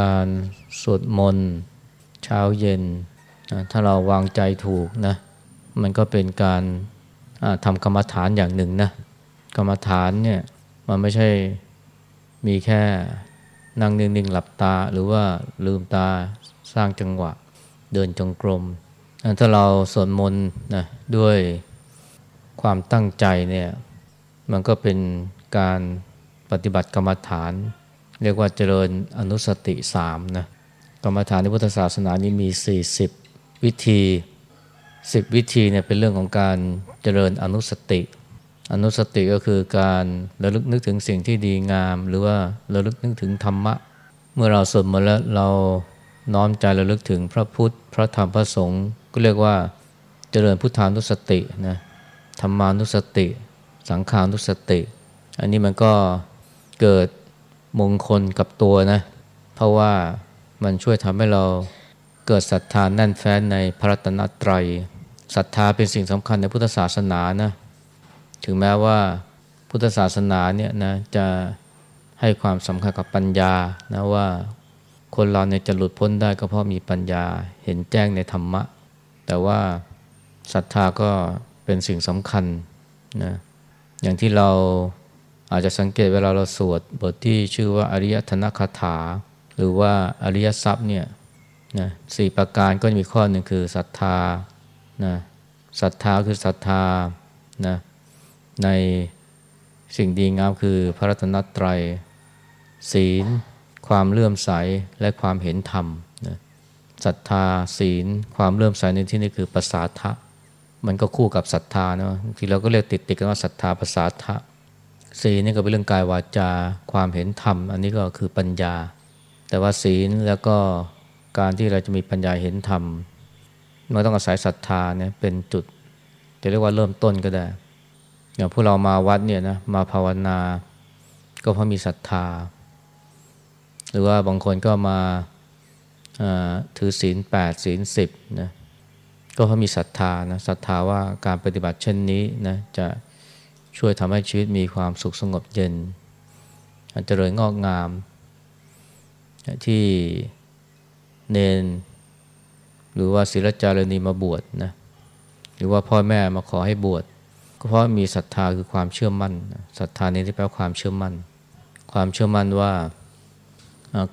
การสวดมนต์เช้าเย็นถ้าเราวางใจถูกนะมันก็เป็นการทำกรรมฐานอย่างหนึ่งนะกรรมฐานเนี่ยมันไม่ใช่มีแค่นั่งนิ่งๆหลับตาหรือว่าลืมตาสร้างจังหวะเดินจงกรมถ้าเราสวดมนต์นะด้วยความตั้งใจเนี่ยมันก็เป็นการปฏิบัติกรรมฐาน เรียกว่าเจริญอนุสติสามนะกรรมฐานในพุทธศาสนานี้มี 40 วิธี 10 วิธีเนี่ยเป็นเรื่องของการเจริญอนุสติ อนุสติก็คือการระลึกนึกถึงสิ่งที่ดีงาม หรือว่าระลึกนึกถึงธรรมะ เมื่อเราสวดมนต์แล้วเราน้อมใจระลึกถึงพระพุทธ พระธรรมพระสงฆ์ก็เรียกว่าเจริญพุทธานุสตินะธรรมานุสติ สังขานุสติ อันนี้มันก็เกิด มงคลกับตัวนะ เพราะว่ามันช่วยทำให้เราเกิดศรัทธาแน่นแฟ้นในพระรัตนตรัยศรัทธาเป็นสิ่งสำคัญในพุทธศาสนานะถึงแม้ว่าพุทธศาสนาเนี่ยนะจะให้ความสำคัญกับปัญญานะว่าคนเราเนี่ยจะหลุดพ้นได้ก็เพราะมีปัญญาเห็นแจ้งในธรรมะ แต่ว่าศรัทธาก็เป็นสิ่งสำคัญนะอย่างที่เรา อาจจะสังเกตเวลาเราสวดบทที่ชื่อว่าอริยธนคาถา หรือว่าอริยทรัพย์เนี่ยนะสี่ประการก็มีข้อหนึ่งคือศรัทธานะศรัทธาคือศรัทธานะในสิ่งดีงามคือพระรัตนตรัย ศีล ความเลื่อมใสและความเห็นธรรมนะศรัทธาศีล ความเลื่อมใสในที่นี้คือภาษาทะมันก็คู่กับศรัทธาเนาะที่เราก็เรียกติดติดกันว่าศรัทธาภาษาทะ ศีลนี่ก็เป็นเรื่องกายวาจาความเห็นธรรม อันนี้ก็คือปัญญา แต่ว่าศีลแล้วก็การที่เราจะมีปัญญาเห็นธรรมมันต้องอาศัยศรัทธาเนี่ยเป็นจุด จะเรียกว่าเริ่มต้นก็ได้ อย่างพวกเรามาวัดเนี่ยนะมาภาวนา ก็เพราะมีศรัทธา หรือว่าบางคนก็มาถือศีลแปดศีลสิบนะก็เพราะมีศรัทธานะศรัทธาว่าการปฏิบัติเช่นนี้นะจะ ช่วยทำให้ชีวิตมีความสุขสงบเย็นเจริญงอกงาม ที่เนน หรือว่าศิลจารณีมาบวชนะหรือว่าพ่อแม่มาขอให้บวชก็เพราะมีศรัทธาคือความเชื่อมั่นศรัทธานี้ที่แปลว่าความเชื่อมั่น ความเชื่อมั่นว่า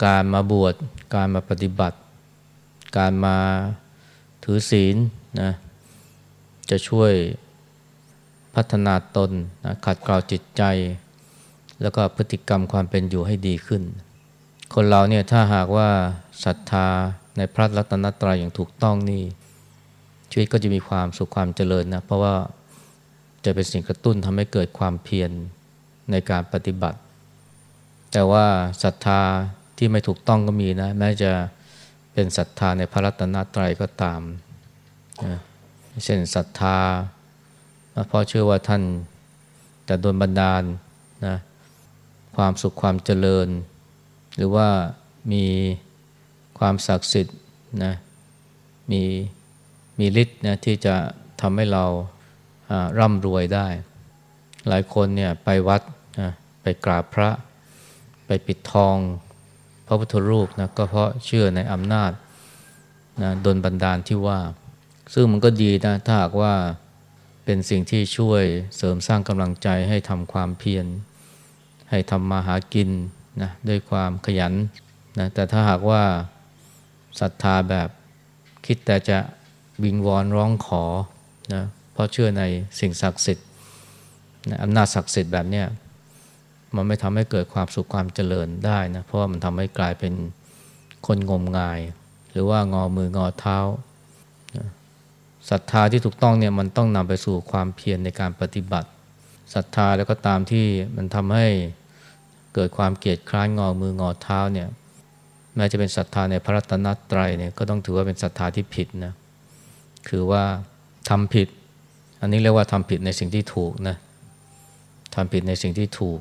การมาบวชการมาปฏิบัติ การมาถือศีลนะจะช่วย พัฒนาตนนะขัดเกลาจิตใจ แล้วก็พฤติกรรมความเป็นอยู่ให้ดีขึ้น คนเราเนี่ยถ้าหากว่าศรัทธาในพระรัตนตรัยอย่างถูกต้องนี่ชีวิตก็จะมีความสุขความเจริญนะเพราะว่าจะเป็นสิ่งกระตุ้นทำให้เกิดความเพียรในการปฏิบัติ แต่ว่าศรัทธาที่ไม่ถูกต้องก็มีนะ แม้จะเป็นศรัทธาในพระรัตนตรัยก็ตามเช่นศรัทธา เพราะเชื่อว่าท่านจะโดนบันดาลนะความสุขความเจริญ หรือว่ามีความศักดิ์สิทธิ์นะมีมีฤทธิ์นะที่จะทำให้เราร่ำรวยได้ หลายคนเนี่ยไปวัดนะไปกราบพระ ไปปิดทอง พระพุทธรูปนะก็เพราะเชื่อในอำนาจนะดนบันดาลที่ว่า ซึ่งมันก็ดีนะถ้าหากว่า เป็นสิ่งที่ช่วยเสริมสร้างกำลังใจให้ทำความเพียร ให้ทำมาหากินนะด้วยความขยันนะแต่ถ้าหากว่าศรัทธาแบบคิดแต่จะวิงวอนร้องขอนะเพราะเชื่อในสิ่งศักดิ์สิทธิ์นะอำนาจศักดิ์สิทธิ์แบบนี้มันไม่ทำให้เกิดความสุขความเจริญได้นะเพราะว่ามันทำให้กลายเป็นคนงมงาย หรือว่างอมืองอเท้า ศรัทธาที่ถูกต้องเนี่ยมันต้องนำไปสู่ความเพียรในการปฏิบัติศรัทธาแล้วก็ตามที่มันทำให้เกิดความเกลียดคร้านงอมืองอเท้าเนี่ยแม้จะเป็นศรัทธาในพระรัตนตรัยเนี่ยก็ต้องถือว่าเป็นศรัทธาที่ผิดนะคือว่าทำผิด อันนี้เรียกว่าทำผิดในสิ่งที่ถูกนะทำผิดในสิ่งที่ถูก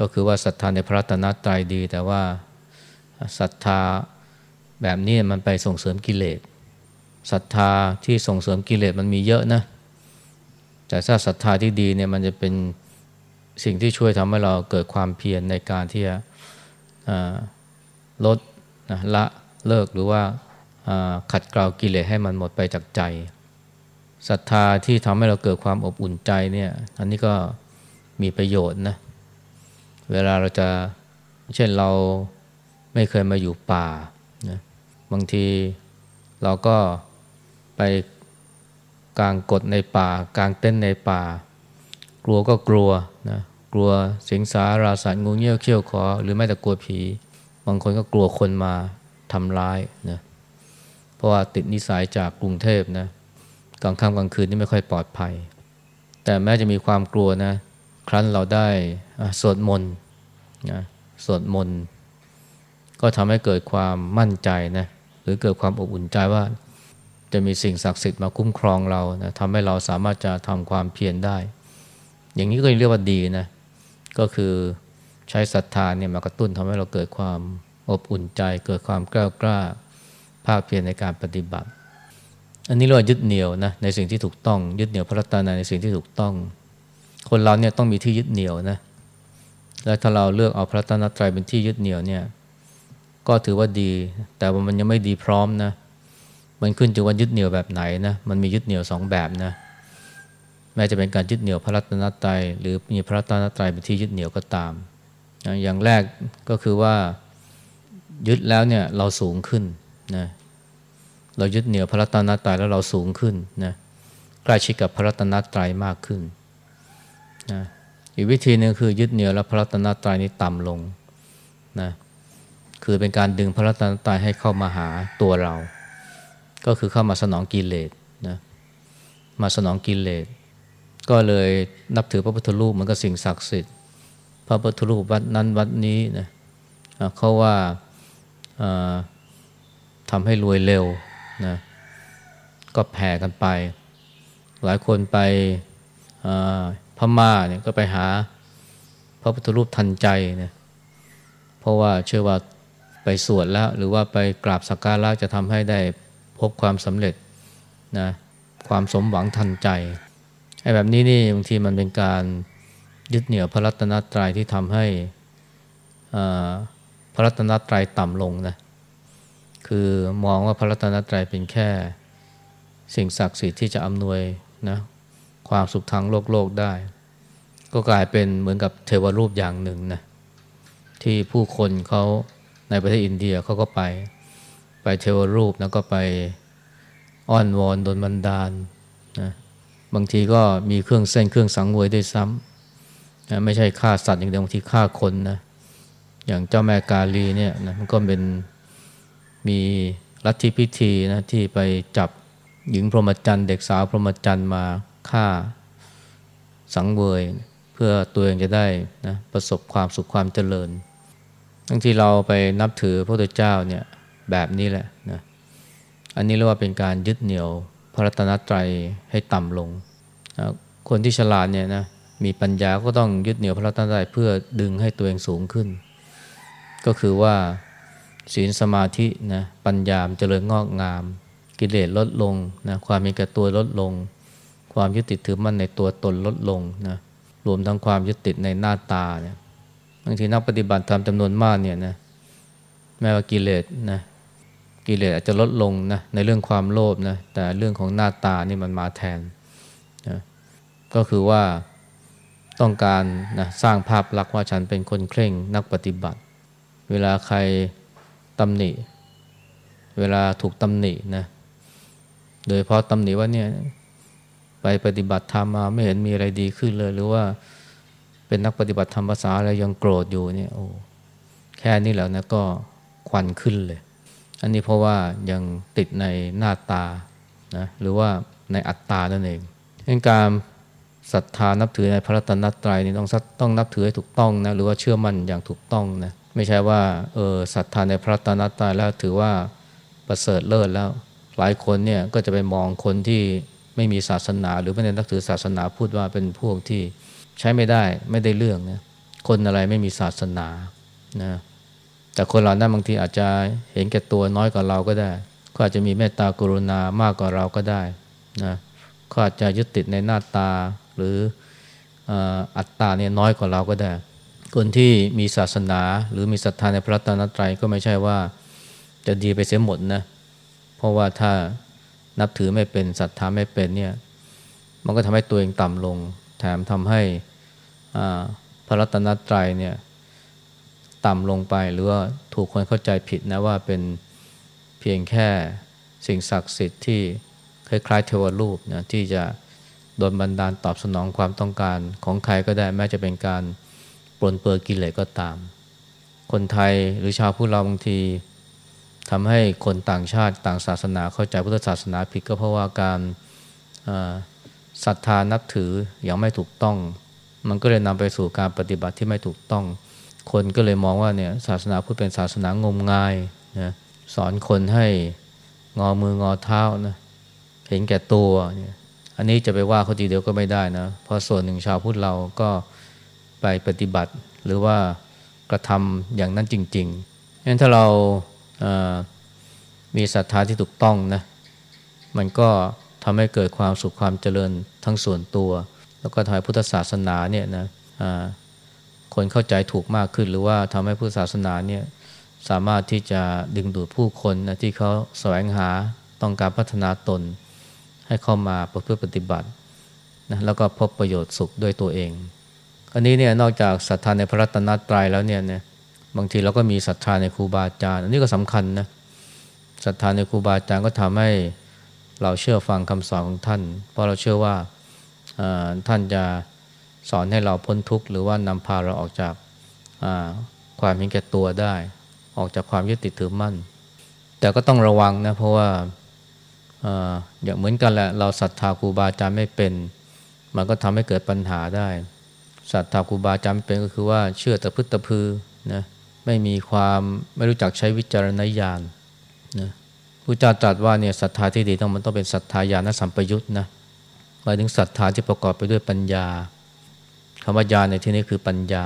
ก็คือว่าศรัทธาในพระรัตนตรัยดี แต่ว่าศรัทธาแบบนี้มันไปส่งเสริมกิเลส ศรัทธาที่ส่งเสริมกิเลสมันมีเยอะนะแต่ถ้าศรัทธาที่ดีเนี่ยมันจะเป็นสิ่งที่ช่วยทำให้เราเกิดความเพียรในการที่จะลดละเลิกหรือว่าขัดเกลากิเลสให้มันหมดไปจากใจศรัทธาที่ทำให้เราเกิดความอบอุ่นใจเนี่ยอันนี้ก็มีประโยชน์นะเวลาเราจะเช่นเราไม่เคยมาอยู่ป่านะบางทีเราก็ ไปกลางกดในป่ากลางเต้นในป่า กลัวก็กลัวนะกลัวสิงสาราสัตว์งูเงี้ยวเขี้ยวขอ หรือไม่แต่กลัวผี บางคนก็กลัวคนมาทำร้ายนะเพราะว่าติดนิสัยจากกรุงเทพนะกลางค่ำกลางคืนนี่ไม่ค่อยปลอดภัย แต่แม้จะมีความกลัวนะครั้นเราได้สวดมนต์นะสวดมนต์ก็ทำให้เกิดความมั่นใจนะหรือเกิดความอบอุ่นใจว่า จะมีสิ่งศักดิ์สิทธิ์มาคุ้มครองเรานะทำให้เราสามารถจะทำความเพียรได้ อย่างนี้ก็เรียกว่าดีนะ ก็คือใช้ศรัทธาเนี่ยมากระตุ้นทำให้เราเกิดความอบอุ่นใจ เกิดความกล้ากล้าภาคเพียรในการปฏิบัติ อันนี้เรายึดเหนี่ยวนะในสิ่งที่ถูกต้อง ยึดเหนี่ยวพระรัตนในสิ่งที่ถูกต้อง คนเราเนี่ยต้องมีที่ยึดเหนี่ยวนะและถ้าเราเลือกเอาพระรัตนตรัยเป็นที่ยึดเหนี่ยวเนี่ยก็ถือว่าดี แต่ว่ามันยังไม่ดีพร้อมนะ มันขึ้นอยู่ว่ายึดเหนี่ยวแบบไหนนะมันมียึดเหนี่ยวสองแบบนะแม้จะเป็นการยึดเหนี่ยวพระรัตนตรัยหรือมีพระรัตนตรัยเป็นที่ยึดเหนี่ยวก็ตามอย่างแรกก็คือว่ายึดแล้วเนี่ยเราสูงขึ้นนะเรายึดเหนี่ยวพระรัตนตรัยแล้วเราสูงขึ้นนะใกล้ชิดกับพระรัตนตรัยมากขึ้นนะอีกวิธีหนึ่งคือยึดเหนี่ยวแล้วพระรัตนตรัยนี้ต่ำลงนะคือเป็นการดึงพระรัตนตรัยให้เข้ามาหาตัวเรา ก็คือเข้ามาสนองกิเลสนะมาสนองกิเลสก็เลยนับถือพระพุทธรูปมันก็สิ่งศักดิ์สิทธิ์ พระพุทธรูปวัดนั้นวัดนี้นะเขาว่าทำให้รวยเร็วนะก็แผ่กันไป หลายคนไปพม่าเนี่ยก็ไปหาพระพุทธรูปทันใจนะเพราะว่าเชื่อว่าไปสวดแล้ว หรือว่าไปกราบสักการะจะทำให้ได้ พบความสำเร็จนะความสมหวังทันใจไอ้แบบนี้นี่บางทีมันเป็นการยึดเหนี่ยวพระรัตนตรัยที่ทำให้พระรัตนตรัยต่ำลงนะคือมองว่าพระรัตนตรัยเป็นแค่สิ่งศักดิ์สิทธิ์ที่จะอำนวยนะความสุขทางโลกโลกได้ ก็กลายเป็นเหมือนกับเทวรูปอย่างหนึ่งนะที่ผู้คนเขาในประเทศอินเดียเขาก็ไป ไปเทวรูปแล้วก็ไปอ้อนวอนโดนบันดาลนะบางทีก็มีเครื่องเส้นเครื่องสังเวยด้วยซ้ำนะไม่ใช่ฆ่าสัตว์อย่างเดียวบางทีฆ่าคนนะอย่างเจ้าแม่กาลีเนี่ยนะมันก็เป็นมีลัทธิพิธีนะที่ไปจับหญิงพรหมจรรย์เด็กสาวพรหมจรรย์มาฆ่าสังเวย เพื่อตัวเองจะได้นะประสบความสุขความเจริญ ทั้งที่เราไปนับถือพระพุทธเจ้าเนี่ย แบบนี้แหละนะอันนี้เรียกว่าเป็นการยึดเหนี่ยวพระรัตนตรัยให้ต่ำลงนะคนที่ฉลาดเนี่ยนะมีปัญญาก็ต้องยึดเหนี่ยวพระรัตนตรัยเพื่อดึงให้ตัวเองสูงขึ้น ก็คือว่าศีลสมาธินะปัญญามเจริญงอกงาม กิเลสลดลงนะความมีแก่ตัวลดลง ความยึดติดถือมั่นในตัวตนลดลงนะรวมทั้งความยึดติดในหน้าตาเนี่ยบางทีนักปฏิบัติธรรมจำนวนมากเนี่ยนะแม้ว่ากิเลสนะ กิเลสอาจจะลดลงนะในเรื่องความโลภนะแต่เรื่องของหน้าตานี่มันมาแทนนะก็คือว่าต้องการนะสร้างภาพลักษณ์ว่าฉันเป็นคนเคร่งนักปฏิบัติ เวลาใครตำหนิ เวลาถูกตำหนินะโดยเพราะตำหนิว่าเนี่ยไปปฏิบัติธรรมมาไม่เห็นมีอะไรดีขึ้นเลย หรือว่าเป็นนักปฏิบัติธรรมภาษาอะไรยังโกรธอยู่เนี่ยโอ้แค่นี้แล้วนะก็ควันขึ้นเลย อันนี้เพราะว่ายังติดในหน้าตานะหรือว่าในอัตตานั่นเองเองการศรัทธานับถือในพระรัตนตรัยนี่ต้องต้องนับถือให้ถูกต้องนะหรือว่าเชื่อมั่นอย่างถูกต้องนะไม่ใช่ว่าเออศรัทธาในพระรัตนตรัยแล้วถือว่าประเสริฐเลิศแล้ว หลายคนเนี่ยก็จะไปมองคนที่ไม่มีศาสนา หรือไม่ได้นับถือศาสนาพูดว่าเป็นพวกที่ใช้ไม่ได้ไม่ได้เรื่องนะคนอะไรไม่มีศาสนานะ แต่คนเหล่านั้นบางทีอาจจะเห็นแก่ตัวน้อยกว่าเราก็ได้ก็อาจจะมีเมตตากรุณามากกว่าเราก็ได้นะก็อาจจะยึดติดในหน้าตาหรืออัตตาเนี่ยน้อยกว่าเราก็ได้ คนที่มีศาสนาหรือมีศรัทธาในพระตนตรัยก็ไม่ใช่ว่าจะดีไปเสียหมดนะเพราะว่าถ้านับถือไม่เป็นศรัทธาไม่เป็นเนี่ยมันก็ทำให้ตัวเองต่ำลง แถมทำให้พระรัตนตรัยเนี่ย ต่ำลงไปหรือว่าถูกคนเข้าใจผิดนะว่าเป็นเพียงแค่สิ่งศักดิ์สิทธิ์ที่คล้ายๆเทวรูปนะที่จะโดนบันดาลตอบสนองความต้องการของใครก็ได้แม้จะเป็นการปลนเปื้อกิเลสก็ตาม คนไทยหรือชาวพุทธเราบางทีทำให้คนต่างชาติต่างศาสนาเข้าใจพุทธศาสนาผิดก็เพราะว่าการศรัทธานับถืออย่างไม่ถูกต้อง มันก็เลยนำไปสู่การปฏิบัติที่ไม่ถูกต้อง คนก็เลยมองว่าเนี่ยศาสนาพุทธเป็นศาสนางมงายนะสอนคนให้งอมืองอเท้านะเห็นแก่ตัวเนี่ยอันนี้จะไปว่าเขาทีเดียวก็ไม่ได้นะเพราะส่วนหนึ่งชาวพุทธเราก็ไปปฏิบัติ หรือว่ากระทำอย่างนั้นจริงๆงั้นถ้าเรามีศรัทธาที่ถูกต้องนะมันก็ทำให้เกิดความสุขความเจริญทั้งส่วนตัว แล้วก็ทำให้พุทธศาสนาเนี่ยนะ คนเข้าใจถูกมากขึ้น หรือว่าทำให้พุทธศาสนาเนี่ยสามารถที่จะดึงดูดผู้คนนะที่เขาแสวงหาต้องการพัฒนาตน ให้เข้ามาประพฤติปฏิบัตินะแล้วก็พบประโยชน์สุขด้วยตัวเองอันนี้เนี่ยนอกจากศรัทธาในพระรัตนตรัยแล้วเนี่ยเนี่ยบางทีเราก็มีศรัทธาในครูบาอาจารย์อันนี้ก็สำคัญนะศรัทธาในครูบาอาจารย์ก็ทำให้เราเชื่อฟังคำสอนของท่าน เพราะเราเชื่อว่าท่านจะ สอนให้เราพ้นทุกข์หรือว่านำพาเราออกจากความเห็นแก่ตัวได้ ออกจากความยึดติดถือมั่น แต่ก็ต้องระวังนะเพราะว่าอย่างเหมือนกันแหละเราศรัทธาครูบาอาจารย์ไม่เป็น มันก็ทำให้เกิดปัญหาได้ศรัทธาครูบาอาจารย์เป็นก็คือว่าเชื่อแต่พึ่ตะพือนะไม่มีความไม่รู้จักใช้วิจารณญาณนะผู้จ้าตรัสว่าเนี่ยศรัทธาที่ดีต้องมันต้องเป็นศรัทธาญาณสัมปยุตนะหมายถึงศรัทธาที่ประกอบไปด้วยปัญญา คำว่าญาณในที่นี้คือปัญญา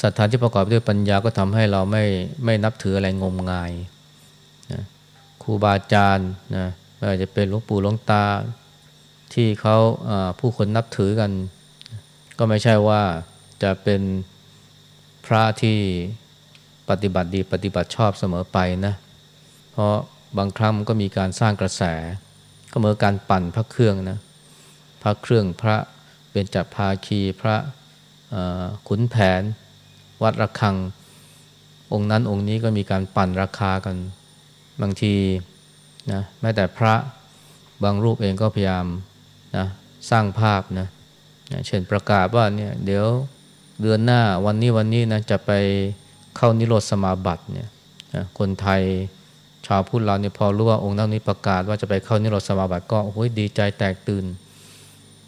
ศรัทธาที่ประกอบด้วยปัญญาก็ทำให้เราไม่ไม่นับถืออะไรงมงายนะครูบาอาจารย์นะไม่ว่าจะเป็นหลวงปู่หลวงตาที่เขาผู้คนนับถือกัน ก็ไม่ใช่ว่าจะเป็นพระที่ปฏิบัติดีปฏิบัติชอบเสมอไปนะ เพราะบางครั้งก็มีการสร้างกระแส ก็เหมือนการปั่นพระเครื่องนะ พระเครื่องพระ เป็นจับภาคีพระขุนแผน วัดระฆัง องค์นั้นองค์นี้ก็มีการปั่นราคากัน บางทีนะแม้แต่พระบางรูปเองก็พยายามนะสร้างภาพนะนะเช่นประกาศว่าเนี่ยเดี๋ยวเดือนหน้าวันนี้วันนี้นะจะไปเข้านิโรธสมาบัติเนี่ยนะคนไทยชาวพุทธเราเนี่ยพอรู้ว่าองค์นั้นนี้ประกาศว่าจะไปเข้านิโรธสมาบัติก็โอ้ยดีใจแตกตื่น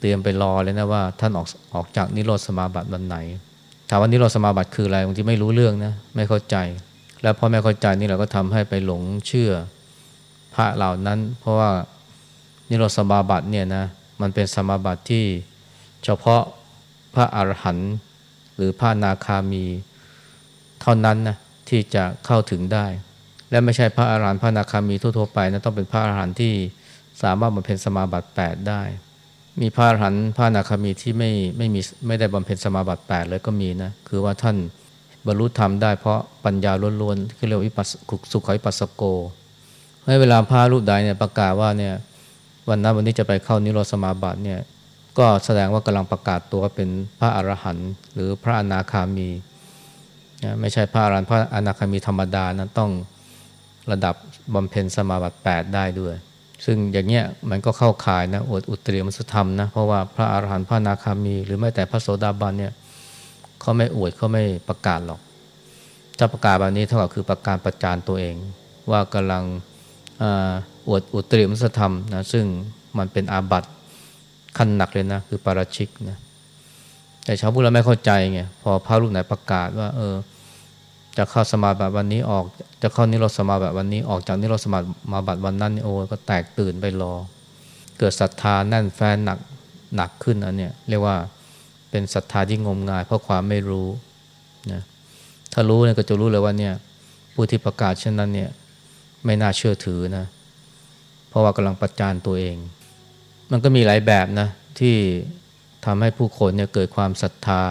เตรียมไปรอเลยนะว่าท่านออกออกจากนิโรธสมาบัติวันไหน ถามว่านิโรธสมาบัติคืออะไรบางทีไม่รู้เรื่องนะไม่เข้าใจ แล้วพอไม่เข้าใจนี่เราก็ทำให้ไปหลงเชื่อพระเหล่านั้น เพราะว่านิโรธสมาบัติเนี่ยนะมันเป็นสมาบัติที่เฉพาะพระอรหันต์หรือพระนาคามีเท่านั้นนะที่จะเข้าถึงได้ และไม่ใช่พระอรหันต์พระนาคามีทั่วๆไปนะต้องเป็นพระอรหันต์ที่สามารถบำเพ็ญสมาบัติ 8 ได้ มีพระอรหันต์พระนาคามีที่ไม่ไม่มีไม่ได้บำเพ็ญสมาบัติแปดเลยก็มีนะ คือว่าท่านบรรลุธรรมได้เพราะปัญญาล้วนๆที่เรียกวิปัสสุขวิปัสสโกให้เวลาพระรูปใดเนี่ยประกาศว่าเนี่ยวันนั้นวันนี้จะไปเข้านิโรธสมาบัติเนี่ยก็แสดงว่ากำลังประกาศตัวเป็นพระอรหันต์หรือพระอนาคามีนะไม่ใช่พระอรหันต์พระอนาคามีธรรมดานะต้องระดับบำเพ็ญสมาบัติ 8 ได้ด้วย ซึ่งอย่างเงี้ยมันก็เข้าข่ายนะอวดอุตริมสุธรรมนะเพราะว่าพระอาหารหันต์พระนาคามี หรือแม้แต่พระโสดาบันเนี่ยเขาไม่อวดเขาไม่ประกาศหรอกถ้าประกาศแบบนี้เท่ากับคือประกาศประจานตัวเอง ว่ากำลังอวดอุตริมสุธรรมนะซึ่งมันเป็นอาบัติขั้นหนักเลยนะคือปาราชิกนะแต่ชาวพุทธเราไม่เข้าใจไงพอพระรูปไหนประกาศว่าเออ จะเข้าสมาบัติวันนี้ออก จะเข้านิโรธสมาบัติวันนี้ออกจากนิโรธสมาบัติวันนั้นโอ้ก็แตกตื่นไปรอ เกิดศรัทธาแน่นแฟนหนักหนักขึ้นอันเนี้ยเรียกว่าเป็นศรัทธาที่งมงาย เพราะความไม่รู้นะถ้ารู้เนี่ยก็จะรู้เลยว่าเนี่ยผู้ที่ประกาศเช่นนั้นเนี่ยไม่น่าเชื่อถือนะเพราะว่ากำลังประจานตัวเอง มันก็มีหลายแบบนะที่ทำให้ผู้คนเนี่ยเกิดความศรัทธา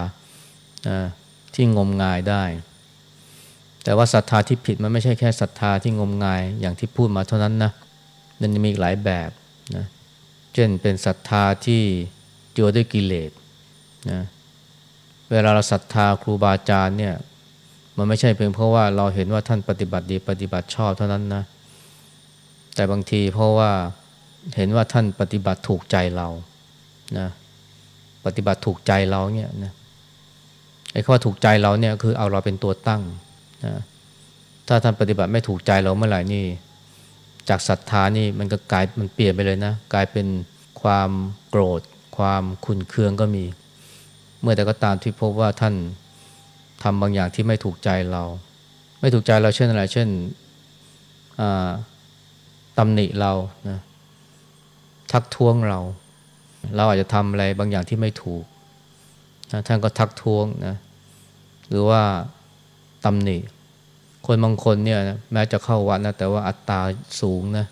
ที่งมงายได้ แต่ว่าศรัทธาที่ผิดมันไม่ใช่แค่ศรัทธาที่งมงายอย่างที่พูดมาเท่านั้นนะมันมีหลายแบบนะเช่นเป็นศรัทธาที่เจัวด้วยกิเลสนะเวลาเราศรัทธาครูบาอาจารย์เนี่ยมันไม่ใช่เพียงเพราะว่าเราเห็นว่าท่านปฏิบัติดีปฏิบัติชอบเท่านั้นนะแต่บางทีเพราะว่าเห็นว่าท่านปฏิบัติถูกใจเรานะปฏิบัติถูกใจเราเนี่ยนะไอ้ข้อถูกใจเราเนี่ยคือเอาเราเป็นตัวตั้ง นะถ้าท่านปฏิบัติไม่ถูกใจเราเมื่อไหร่นี่ จากศรัทธานี่มันก็กลายมันเปลี่ยนไปเลยนะ กลายเป็นความโกรธ ความขุนเคืองก็มี เมื่อแต่ก็ตามที่พบว่าท่านทำบางอย่างที่ไม่ถูกใจเรา ไม่ถูกใจเราเช่นอะไร เช่นตำหนิเรานะทักท้วงเรา เราอาจจะทำอะไรบางอย่างที่ไม่ถูกนะท่านก็ทักท้วงนะหรือว่า ตำหนิ คนบางคนเนี่ยนะแม้จะเข้าวัดนะแต่ว่าอัตตาสูงนะ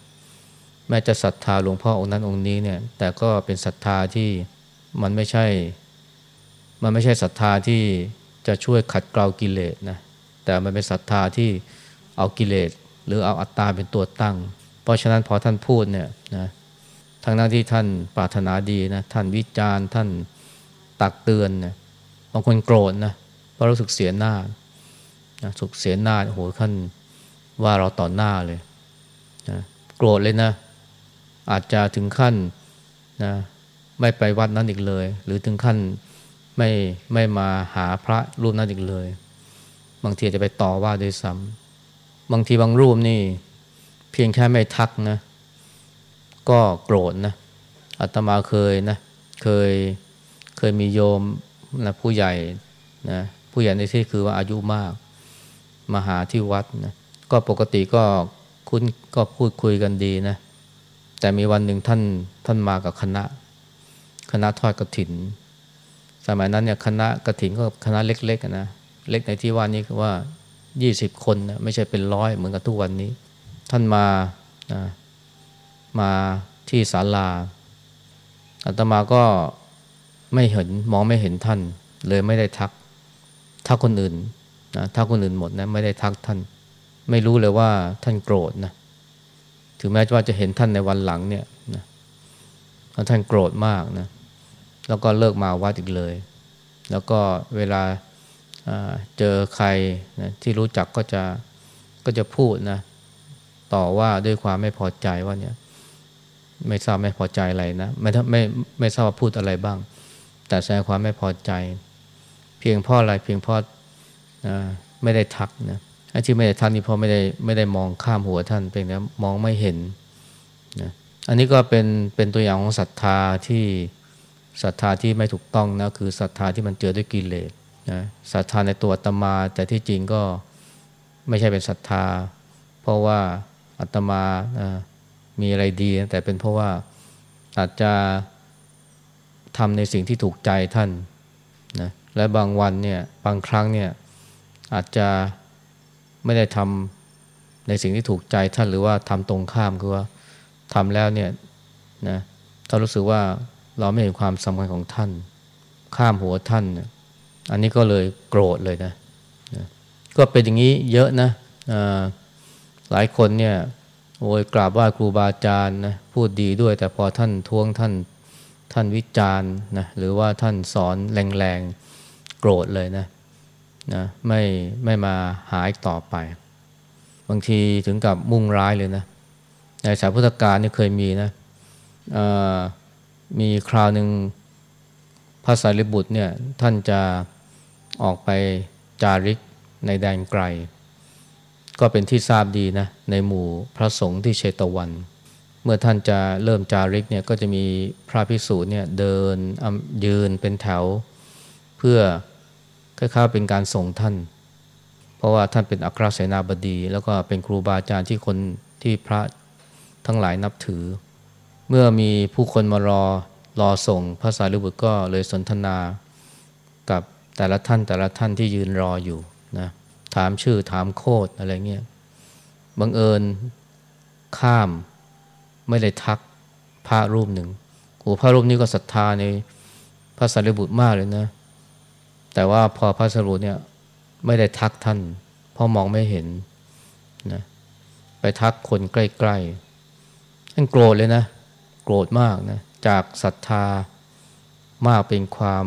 แม้จะศรัทธาหลวงพ่อองค์นั้นองค์นี้เนี่ยแต่ก็เป็นศรัทธาที่มันไม่ใช่ มันไม่ใช่ศรัทธาที่จะช่วยขัดเกลากิเลสนะแต่มันเป็นศรัทธาที่เอากิเลสหรือเอาอัตตาเป็นตัวตั้ง เพราะฉะนั้นพอท่านพูดเนี่ยนะทั้งนั้นที่ท่านปรารถนาดีนะท่านวิจารณ์ท่านตักเตือนนะบางคนโกรธนะเพราะรู้สึกเสียหน้า นะสุกเสียหน้าโอ้โหท่านว่าเราต่อหน้าเลยนะโกรธเลยนะ อาจจะถึงขั้นนะไม่ไปวัดนั้นอีกเลย หรือถึงขั้นไม่ไม่มาหาพระรูปนั้นอีกเลย บางทีจะไปต่อว่าด้วยซ้ำบางทีบางรูปนี่ เพียงแค่ไม่ทักนะ ก็โกรธนะอาตมาเคยนะเคยเคยมีโยมนะผู้ใหญ่นะผู้ใหญ่ในที่คือว่าอายุมาก มาหาที่วัดนะก็ปกติก็คุณก็พูดคุยกันดีนะ แต่มีวันหนึ่งท่านท่านมากับคณะ คณะทอดกระถิน สมัยนั้นเนี่ยคณะกระถิ่นก็คณะเล็กๆนะเล็กในที่ว่านี้คือว่า 20 คนนะไม่ใช่เป็นร้อยเหมือนกับทุกวันนี้ ท่านมานะมาที่ศาลาอาตมาก็ไม่เห็นมองไม่เห็นท่าน เลยไม่ได้ทักทักคนอื่น นะทักคนอื่นหมดนะไม่ได้ทักท่าน ไม่รู้เลยว่าท่านโกรธนะถึงแม้ว่าจะเห็นท่านในวันหลังเนี่ยนะท่านโกรธมากนะแล้วก็เลิกมาวัดอีกเลย แล้วก็เวลาเจอใครนะที่รู้จักก็จะก็จะพูดนะต่อว่าด้วยความไม่พอใจว่าเนี่ย ไม่ทราบไม่พอใจอะไรนะไม่ไม่ไม่ทราบว่าพูดอะไรบ้าง แต่แสดงความไม่พอใจ เพียงเพราะอะไรเพียงเพราะ ไม่ได้ทักนะที่ไม่ได้ทักนี่เพราะไม่ได้ไม่ได้มองข้ามหัวท่านเพียงแต่มองไม่เห็นนะอันนี้ก็เป็นเป็นตัวอย่างของศรัทธาที่ศรัทธาที่ไม่ถูกต้องนะคือศรัทธาที่มันเจอด้วยกิเลสนะศรัทธาในตัวอาตมา แต่ที่จริงก็ไม่ใช่เป็นศรัทธา เพราะว่าอาตมานะมีอะไรดี แต่เป็นเพราะว่าอาจจะทำในสิ่งที่ถูกใจท่านนะและบางวันเนี่ยบางครั้งเนี่ย อาจจะไม่ได้ทำในสิ่งที่ถูกใจท่านหรือว่าทำตรงข้ามคือว่าทำแล้วเนี่ยนะถ้านรู้สึกว่าเราไม่เห็นความสำคัญของท่าน ข้ามหัวท่านอันนี้ก็เลยโกรธเลยนะนะก็เป็นอย่างนี้เยอะนะหลายคนเนี่ยโอ้ยกราบไหว้ครูบาอาจารย์นะพูดดีด้วย แต่พอท่านท้วงท่านท่านวิจารณ์นะหรือว่าท่านสอนแรงๆโกรธเลยนะ นะไม่ไม่มาหาอีกต่อไป บางทีถึงกับมุ่งร้ายเลยนะในสายพุทธการนี่เคยมีนะมีคราวหนึ่งพระสารีบุตรเนี่ยท่านจะออกไปจาริกในแดนไกล ก็เป็นที่ทราบดีนะในหมู่พระสงฆ์ที่เชตวัน เมื่อท่านจะเริ่มจาริกเนี่ยก็จะมีพระภิกษุเนี่ยเดินยืนเป็นแถว เพื่อ คล้ายๆเป็นการส่งท่าน เพราะว่าท่านเป็นอัครเสนาบดี แล้วก็เป็นครูบาอาจารย์ที่คนที่พระทั้งหลายนับถือ เมื่อมีผู้คนมารอรอส่งพระสารีบุตรก็เลยสนทนากับแต่ละท่านแต่ละท่านที่ยืนรออยู่นะถามชื่อถามโคดอะไรเงี้ยบังเอิญข้ามไม่ได้ทักพระรูปหนึ่งโอ้พระรูปนี้ก็ศรัทธาในพระสารีบุตรมากเลยนะ แต่ว่าพอพระสารีบุตรเนี่ยไม่ได้ทักท่านเพราะมองไม่เห็นนะไปทักคนใกล้ๆท่านโกรธเลยนะ โกรธมากนะจากศรัทธามากเป็นความ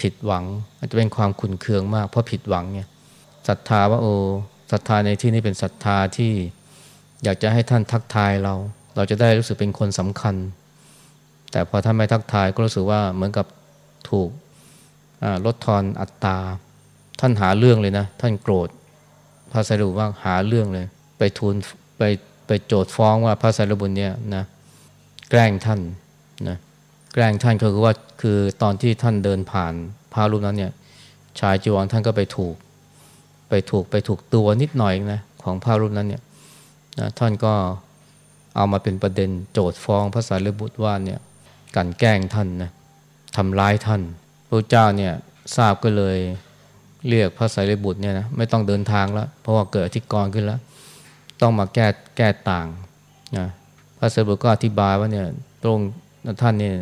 ผิดหวังอาจจะเป็นความขุนเคืองมาก เพราะผิดหวังเนี่ยศรัทธาว่าโอ้ศรัทธาในที่นี้เป็นศรัทธาที่อยากจะให้ท่านทักทายเรา เราจะได้รู้สึกเป็นคนสำคัญ แต่พอท่านไม่ทักทายก็รู้สึกว่าเหมือนกับถูก ลดทอนอัตตา ท่านหาเรื่องเลยนะ ท่านโกรธพระสารีบุตรว่าหาเรื่องเลย ไปทูลไปไปโจทฟ้องว่าพระสารีบุตรเนี่ยนะแกล้งท่านนะแกล้งท่านก็คือว่าคือตอนที่ท่านเดินผ่านพระรูปนั้นเนี่ยชายจีวรท่านก็ไปถูก ไปถูกไปถูกตัวนิดหน่อยนะของพระรูปนั้นเนี่ยนะท่านก็เอามาเป็นประเด็นโจทฟ้องพระสารีบุตรว่าเนี่ยกันแกล้งท่านนะทำร้ายท่าน พระเจ้าเนี่ยทราบก็เลยเรียกพระสารีบุตรเนี่ยนะไม่ต้องเดินทางแล้ว เพราะว่าเกิดอธิกรณ์ขึ้นแล้ว ต้องมาแก้แก้ต่างนะพระสารีบุตรก็อธิบายว่าเนี่ยตรงท่านเนี่ย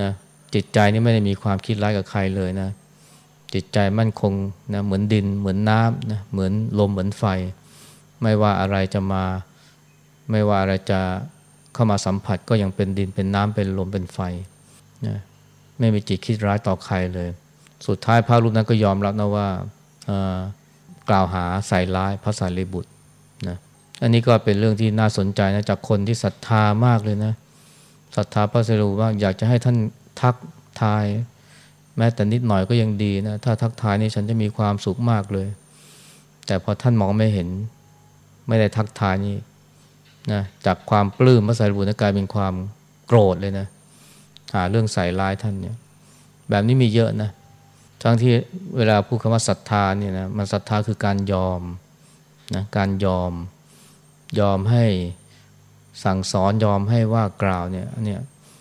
นะจิตใจนี่ไม่ได้มีความคิดร้ายกับใครเลยนะ จิตใจมั่นคงนะเหมือนดินเหมือนน้ำนะเหมือนลมเหมือนไฟ ไม่ว่าอะไรจะมา ไม่ว่าอะไรจะเข้ามาสัมผัสก็ยังเป็นดินเป็นน้ำเป็นลมเป็นไฟนะ ไม่มีจิตคิดร้ายต่อใครเลย สุดท้ายพระรูปนั้นก็ยอมรับนะว่ากล่าวหาใส่ร้ายพระสารีบุตรนะอันนี้ก็เป็นเรื่องที่น่าสนใจนะจากคนที่ศรัทธามากเลยนะศรัทธาพระสารีบุตรว่าอยากจะให้ท่านทักทาย แม้แต่นิดหน่อยก็ยังดีนะถ้าทักทายนี่ฉันจะมีความสุขมากเลย แต่พอท่านมองไม่เห็น ไม่ได้ทักทายนี่นะจากความปลื้มพระสารีบุตรกลายเป็นความโกรธเลยนะ หาเรื่องใส่ร้ายท่านเนี่ยแบบนี้มีเยอะนะทั้งที่เวลาพูดคำว่าศรัทธาเนี่ยนะมันศรัทธาคือการยอมนะการยอมยอมให้สั่งสอนยอมให้ว่ากล่าวเนี่ยเนี่ย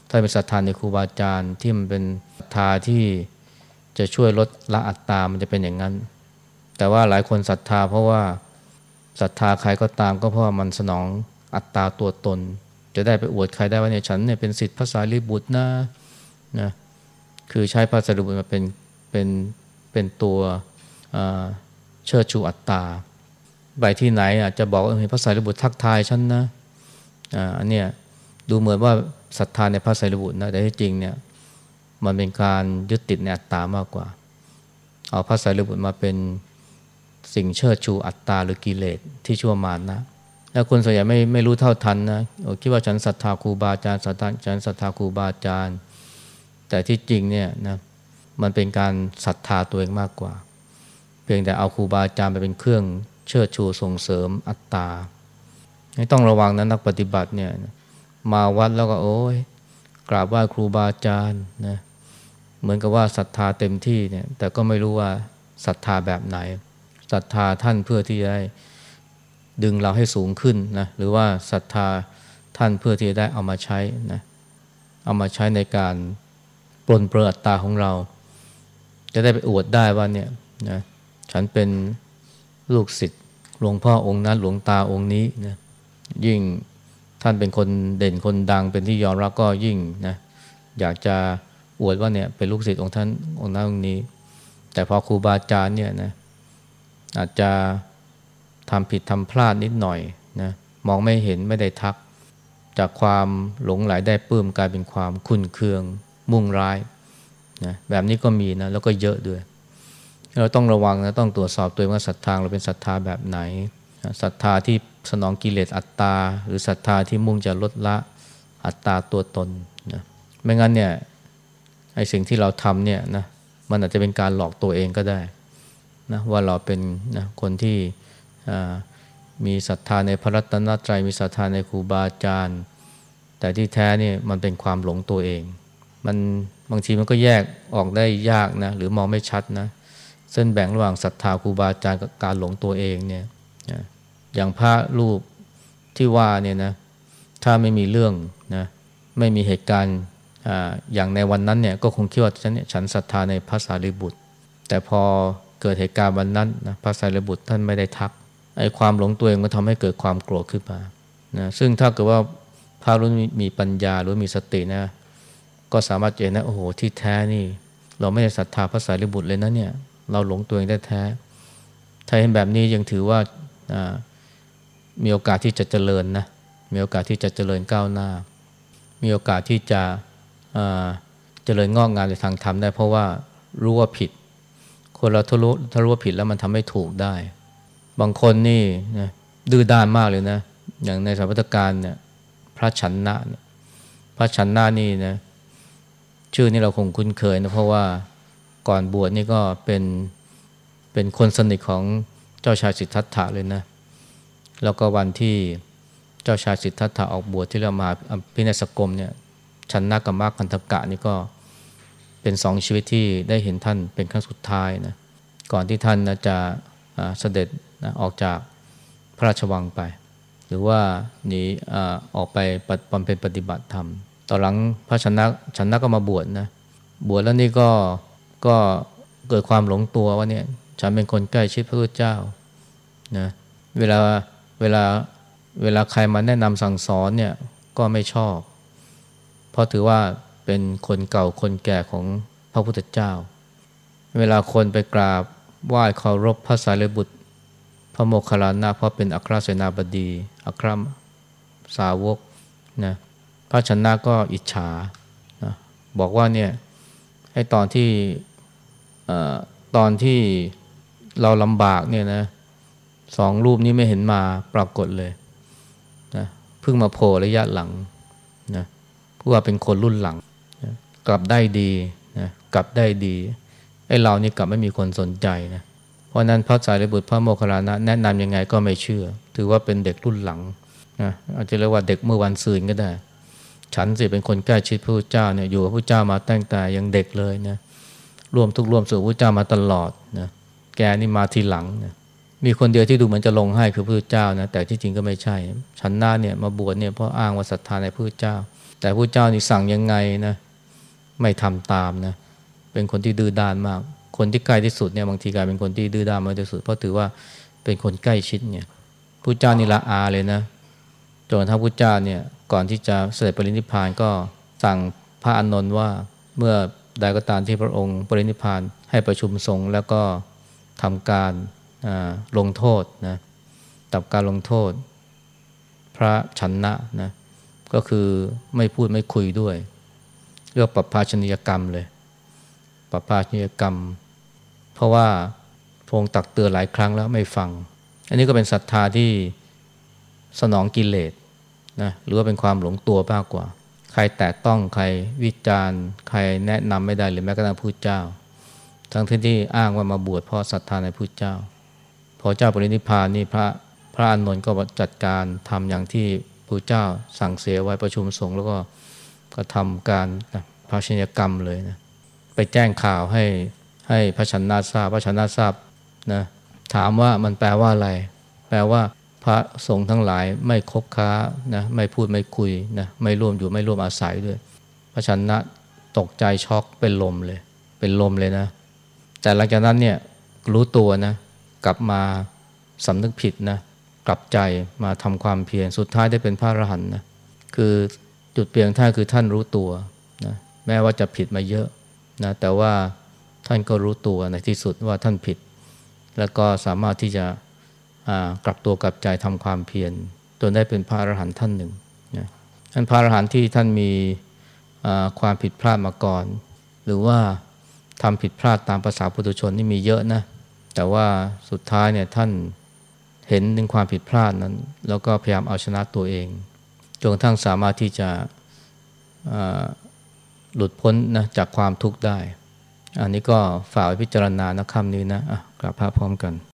ถ้าเป็นศรัทธาในครูบาอาจารย์ที่มันเป็นศรัทธาที่จะช่วยลดละอัตตา มันจะเป็นอย่างนั้น แต่ว่าหลายคนศรัทธาเพราะว่าศรัทธาใครก็ตามก็เพราะว่ามันสนองอัตตาตัวตน จะได้ไปอวดใครได้ว่าเนี่ยฉันเนี่ยเป็นสิทธิ์ภาษาลิบุตรนะนะคือใช้ภาษาลิบุตรมาเป็นเป็นเป็นตัวเชิดชูอัตตาใบที่ไหนอะจะบอกว่าเห็นภาษาลิบุตรทักทายฉันนะอันเนี้ยดูเหมือนว่าศรัทธาในพระไตรบุตรนะแต่ที่จริงเนี่ยมันเป็นการยึดติดในอัตตามากกว่า เอาพระไตรบุตรมาเป็นสิ่งเชิดชูอัตตาหรือกิเลสที่ชั่วมานนะ แล้วคนส่วนใหญ่ไม่ไม่รู้เท่าทันนะคิดว่าฉันศรัทธาครูบาอาจารย์ศรัทธาฉันศรัทธาครูบาอาจารย์ แต่ที่จริงเนี่ยนะมันเป็นการศรัทธาตัวเองมากกว่า เพียงแต่เอาครูบาอาจารย์ไปเป็นเครื่องเชิดชูส่งเสริมอัตตาต้องระวังนะนักปฏิบัติเนี่ยมาวัดแล้วก็โอ้ยกราบไหว้ครูบาอาจารย์นะเหมือนกับว่าศรัทธาเต็มที่เนี่ยแต่ก็ไม่รู้ว่าศรัทธาแบบไหนศรัทธาท่านเพื่อที่จะ ดึงเราให้สูงขึ้นนะหรือว่าศรัทธาท่านเพื่อที่จะได้เอามาใช้นะเอามาใช้ในการปลนเปลือตาของเรา จะได้ไปอวดได้ว่าเนี่ยนะฉันเป็นลูกศิษย์หลวงพ่อองค์นั้นหลวงตาองค์นี้นะยิ่งท่านเป็นคนเด่นคนดังเป็นที่ยอมรับก็ยิ่งนะอยากจะอวดว่าเนี่ยเป็นลูกศิษย์ของท่านองค์นั้นองค์นี้ แต่พอครูบาอาจารย์เนี่ยนะอาจจะ ทำผิดทำพลาดนิดหน่อยนะมองไม่เห็นไม่ได้ทัก จากความหลงไหลได้ปื้มกลายเป็นความขุนเคือง มุ่งร้ายนะแบบนี้ก็มีนะแล้วก็เยอะด้วย เราต้องระวังนะต้องตรวจสอบตัวเองว่าศรัทธาเราเป็นศรัทธาแบบไหนศรัทธาที่สนองกิเลสอัตตา หรือศรัทธาที่มุ่งจะลดละอัตตาตัวตนนะไม่งั้นเนี่ยไอ้สิ่งที่เราทำเนี่ยนะมันอาจจะเป็นการหลอกตัวเองก็ได้นะว่าเราเป็นนะคนที่ มีศรัทธาในพระรัตนตรัยมีศรัทธาในครูบาอาจารย์ แต่ที่แท้นี่มันเป็นความหลงตัวเอง มันบางทีมันก็แยกออกได้ยากนะหรือมองไม่ชัดนะเส้นแบ่งระหว่างศรัทธาครูบาอาจารย์กับการหลงตัวเองเนี่ยอย่างพระรูปที่ว่าเนี่ยนะถ้าไม่มีเรื่องนะไม่มีเหตุการณ์ออย่างในวันนั้นเนี่ยก็คงคิดว่าฉันฉันศรัทธาในพระสารีบุตร แต่พอเกิดเหตุการณ์วันนั้นนะพระสารีบุตรท่านไม่ได้ทัก ไอ้ความหลงตัวเองก็ทำให้เกิดความโกรธขึ้นมานะซึ่งถ้าเกิดว่าพระรุ่นมีปัญญาหรือมีสตินะ ก็สามารถเห็นนะโอ้โหที่แท้นี่ เราไม่ได้ศรัทธาพระสารีบุตรเลยนะเนี่ย เราหลงตัวเองได้แท้ ถ้าเห็นแบบนี้ยังถือว่ามีโอกาสที่จะเจริญนะมีโอกาสที่จะเจริญก้าวหน้า มีโอกาสที่จะเจริญงอกงามในทางธรรมได้ เพราะว่ารู้ว่าผิด คนเราถ้ารู้ถ้ารู้ว่าผิดแล้วมันทำให้ถูกได้ บางคนนี่นะดื้อด้านมากเลยนะ อย่างในสัมพุทธการเนี่ยพระชันนะเนี่ยพระชันนะนี่นะชื่อนี้เราคงคุ้นเคยนะเพราะว่าก่อนบวชนี่ก็เป็นเป็นคนสนิทของเจ้าชายสิทธัตถะเลยนะ แล้วก็วันที่เจ้าชายสิทธัตถะออกบวชที่เรามาพินัสกรมเนี่ยชันนากับมากคันธกะนี่ก็เป็นสองชีวิตที่ได้เห็นท่านเป็นครั้งสุดท้ายนะก่อนที่ท่านนะจะเสด็จ นะออกจากพระราชวังไป หรือว่าหนีออกไปบำเพ็ญปฏิบัติธรรม ต่อหลังพระชนะชนะก็มาบวชนะบวชแล้วนี่ก็ก็เกิดความหลงตัวว่าเนี่ยฉันเป็นคนใกล้ชิดพระพุทธเจ้านะเวลาเวลาเวลาใครมาแนะนำสั่งสอนเนี่ยก็ไม่ชอบ เพราะถือว่าเป็นคนเก่าคนแก่ของพระพุทธเจ้า เวลาคนไปกราบไหว้เคารพพระสารีบุตร พระโมคคัลลานะเพราะเป็นอัครเสนาบดี อัครสาวกนะพระชนะก็อิจฉานะบอกว่าเนี่ยไอ้ตอนที่ตอนที่เราลำบากเนี่ยนะสองรูปนี้ไม่เห็นมาปรากฏเลยนะเพิ่งมาโผล่ระยะหลังนะผู้ว่าเป็นคนรุ่นหลังนะกลับได้ดีนะกลับได้ดีไอ้เรานี่กลับไม่มีคนสนใจนะ เพราะนั้นพระสารีบุตรพระโมคคัลลานะแนะนำยังไงก็ไม่เชื่อ ถือว่าเป็นเด็กรุ่นหลังนะอาจจะเรียกว่าเด็กเมื่อวันซืนก็ได้ ฉันสิเป็นคนใกล้ชิดพระเจ้าเนี่ยอยู่กับพระเจ้ามาตั้งแต่ยังเด็กเลยนะร่วมทุกร่วมสู่พระเจ้ามาตลอดนะแกนี่มาทีหลังนะมีคนเดียวที่ดูเหมือนจะลงให้คือพระเจ้านะแต่ที่จริงก็ไม่ใช่ ฉันหน้าเนี่ยมาบวชเนี่ยเพราะอ้างว่าศรัทธาในพระเจ้า แต่พระเจ้านี่สั่งยังไงนะไม่ทำตามนะเป็นคนที่ดื้อด้านมาก คนที่ใกล้ที่สุดเนี่ยบางทีกลายเป็นคนที่ดื้อด้านมากที่สุด เพราะถือว่าเป็นคนใกล้ชิดเนี่ยพระเจ้านี่ละอาเลยนะจนทั้งพระเจ้าเนี่ยก่อนที่จะเสด็จปรินิพพานก็สั่งพระอานนท์ว่าเมื่อใดก็ตามที่พระองค์ปรินิพานให้ประชุมสงฆ์แล้วก็ทำการลงโทษนะตับการลงโทษ พระชันนะนะก็คือไม่พูดไม่คุยด้วยเรียกปรับภาชนียกรรมเลยปรับภาชนียกรรม ราะว่าพงตักเตือนหลายครั้งแล้วไม่ฟัง อันนี้ก็เป็นศรัทธาที่สนองกิเลสนะหรือว่าเป็นความหลงตัวมากกว่า ใครแตะต้องใครวิจารณ์ ใครแนะนำไม่ได้หรือแม้กระทั่งผู้เจ้า ทั้งที่ที่อ้างว่ามาบวชเพราะศรัทธาในผู้เจ้า พอเจ้าปรินิพานนี่พระพระอานนท์ก็จัดการทำอย่างที่ผู้เจ้าสั่งเสียไว้ประชุมสงฆ์แล้วก็ก็ทำการภาชญกรรมเลยนะไปแจ้งข่าวให้ ให้พระชนนาทราบพระชนนาทราบนะถามว่ามันแปลว่าอะไร แปลว่าพระสงฆ์ทั้งหลายไม่คบค้านะไม่พูดไม่คุยนะไม่ร่วมอยู่ไม่ร่วมอาศัยด้วย พระชนะตกใจช็อกเป็นลมเลย เป็นลมเลยนะ แต่หลังจากนั้นเนี่ยรู้ตัวนะกลับมาสำนึกผิดนะกลับใจมาทำความเพียรสุดท้ายได้เป็นพระอรหันต์นะคือจุดเปลี่ยนท่านคือท่านรู้ตัวนะแม้ว่าจะผิดมาเยอะนะแต่ว่า ท่านก็รู้ตัวในที่สุดว่าท่านผิด แล้วก็สามารถที่จะกลับตัวกลับใจทำความเพียรจนได้เป็นพระอรหันต์ท่านหนึ่งนะท่านพระอรหันต์ที่ท่านมีความผิดพลาดมาก่อน หรือว่าทำผิดพลาดตามภาษาปุถุชนนี่มีเยอะนะ แต่ว่าสุดท้ายเนี่ยท่านเห็นถึงความผิดพลาดนั้น แล้วก็พยายามเอาชนะตัวเองจนกระทั่งสามารถที่จะหลุดพ้นนะจากความทุกข์ได้ อันนี้ก็ฝากไว้พิจารณานะคำนี้นะะกลับภาพพร้อมกัน